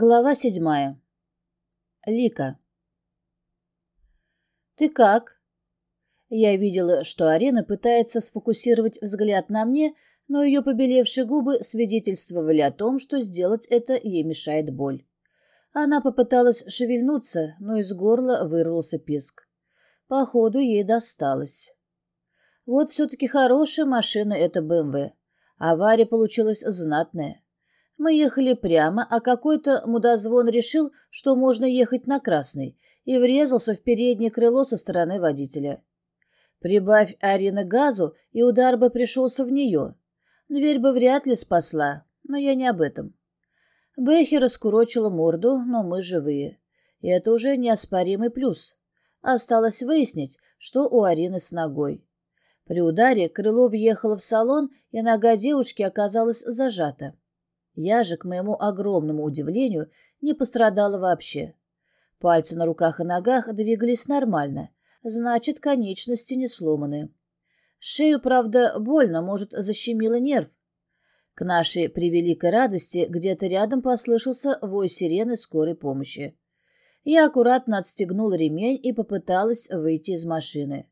Глава седьмая. Лика. «Ты как?» Я видела, что Арина пытается сфокусировать взгляд на мне, но ее побелевшие губы свидетельствовали о том, что сделать это ей мешает боль. Она попыталась шевельнуться, но из горла вырвался писк. Походу, ей досталось. Вот все-таки хорошая машина эта БМВ. Авария получилась знатная. Мы ехали прямо, а какой-то мудозвон решил, что можно ехать на красный, и врезался в переднее крыло со стороны водителя. Прибавь Арина газу, и удар бы пришелся в нее. Дверь бы вряд ли спасла, но я не об этом. Бэхи раскурочила морду, но мы живые. И это уже неоспоримый плюс. Осталось выяснить, что у Арины с ногой. При ударе крыло въехало в салон, и нога девушки оказалась зажата. Я же, к моему огромному удивлению, не пострадала вообще. Пальцы на руках и ногах двигались нормально, значит, конечности не сломаны. Шею, правда, больно, может, защемило нерв. К нашей превеликой радости где-то рядом послышался вой сирены скорой помощи. Я аккуратно отстегнула ремень и попыталась выйти из машины.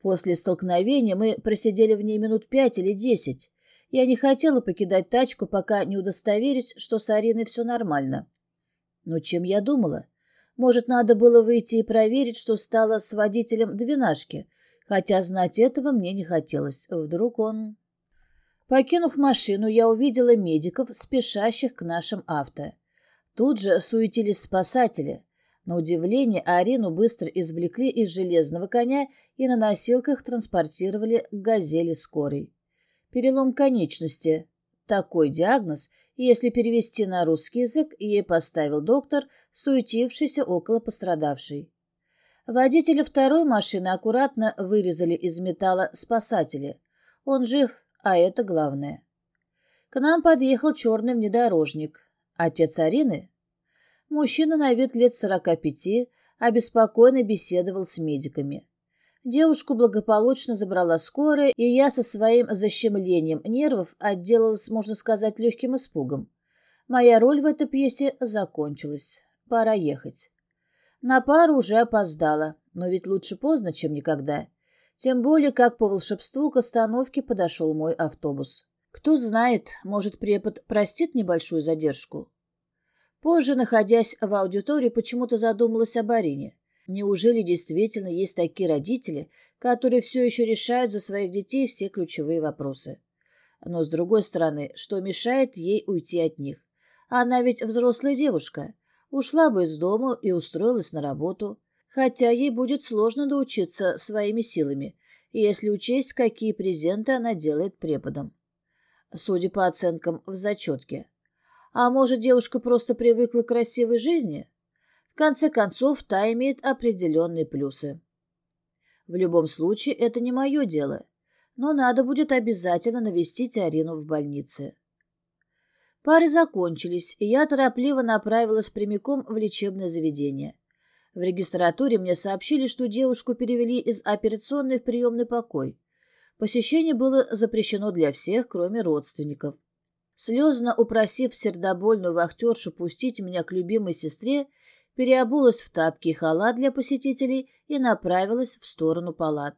После столкновения мы просидели в ней минут пять или десять. Я не хотела покидать тачку, пока не удостоверюсь, что с Ариной все нормально. Но чем я думала? Может, надо было выйти и проверить, что стало с водителем двенашки, хотя знать этого мне не хотелось. Вдруг он... Покинув машину, я увидела медиков, спешащих к нашим авто. Тут же суетились спасатели. На удивление, Арину быстро извлекли из железного коня и на носилках транспортировали к «Газели» скорой. Перелом конечности. Такой диагноз, если перевести на русский язык, ей поставил доктор, суетившийся около пострадавшей. Водителя второй машины аккуратно вырезали из металла спасатели. Он жив, а это главное. К нам подъехал черный внедорожник. Отец Арины? Мужчина на вид лет сорока пяти, обеспокоенно беседовал с медиками. Девушку благополучно забрала скорая, и я со своим защемлением нервов отделалась, можно сказать, легким испугом. Моя роль в этой пьесе закончилась. Пора ехать. На пару уже опоздала, но ведь лучше поздно, чем никогда. Тем более, как по волшебству к остановке подошел мой автобус. Кто знает, может, препод простит небольшую задержку. Позже, находясь в аудитории, почему-то задумалась об Арине. Неужели действительно есть такие родители, которые все еще решают за своих детей все ключевые вопросы? Но, с другой стороны, что мешает ей уйти от них? Она ведь взрослая девушка. Ушла бы из дома и устроилась на работу. Хотя ей будет сложно доучиться своими силами, если учесть, какие презенты она делает преподам. Судя по оценкам в зачетке. А может, девушка просто привыкла к красивой жизни? Конце концов, та имеет определенные плюсы. В любом случае, это не мое дело, но надо будет обязательно навестить Арину в больнице. Пары закончились, и я торопливо направилась прямиком в лечебное заведение. В регистратуре мне сообщили, что девушку перевели из операционной в приемный покой. Посещение было запрещено для всех, кроме родственников. Слезно упросив сердобольную вахтершу пустить меня к любимой сестре, переобулась в тапки и халат для посетителей и направилась в сторону палат.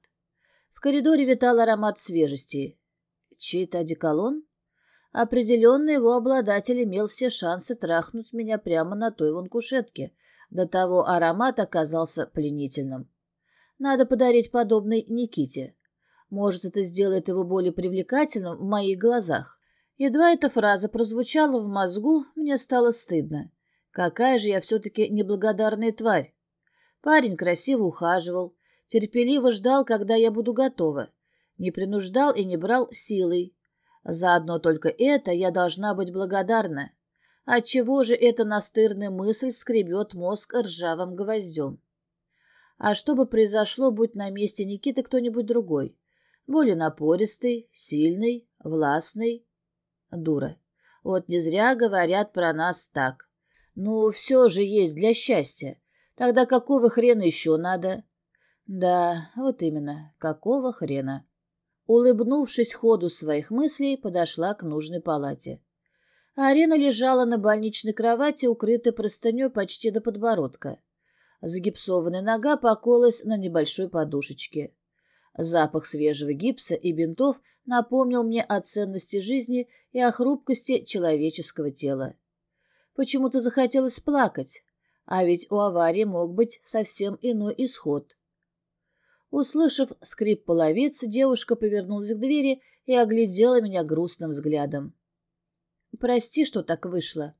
В коридоре витал аромат свежести. Чей-то одеколон? Определенно его обладатель имел все шансы трахнуть меня прямо на той вон кушетке. До того аромат оказался пленительным. Надо подарить подобный Никите. Может, это сделает его более привлекательным в моих глазах. Едва эта фраза прозвучала в мозгу, мне стало стыдно. Какая же я все-таки неблагодарная тварь. Парень красиво ухаживал, терпеливо ждал, когда я буду готова. Не принуждал и не брал силой. Заодно только это я должна быть благодарна. Отчего же эта настырная мысль скребет мозг ржавым гвоздем? А что бы произошло, будь на месте Никиты кто-нибудь другой? Более напористый, сильный, властный? Дура. Вот не зря говорят про нас так. Ну, все же есть для счастья. Тогда какого хрена еще надо? Да, вот именно, какого хрена? Улыбнувшись ходу своих мыслей, подошла к нужной палате. Арина лежала на больничной кровати, укрытая простыней почти до подбородка. Загипсованная нога покоилась на небольшой подушечке. Запах свежего гипса и бинтов напомнил мне о ценности жизни и о хрупкости человеческого тела. Почему-то захотелось плакать, а ведь у аварии мог быть совсем иной исход. Услышав скрип половиц, девушка повернулась к двери и оглядела меня грустным взглядом. «Прости, что так вышло».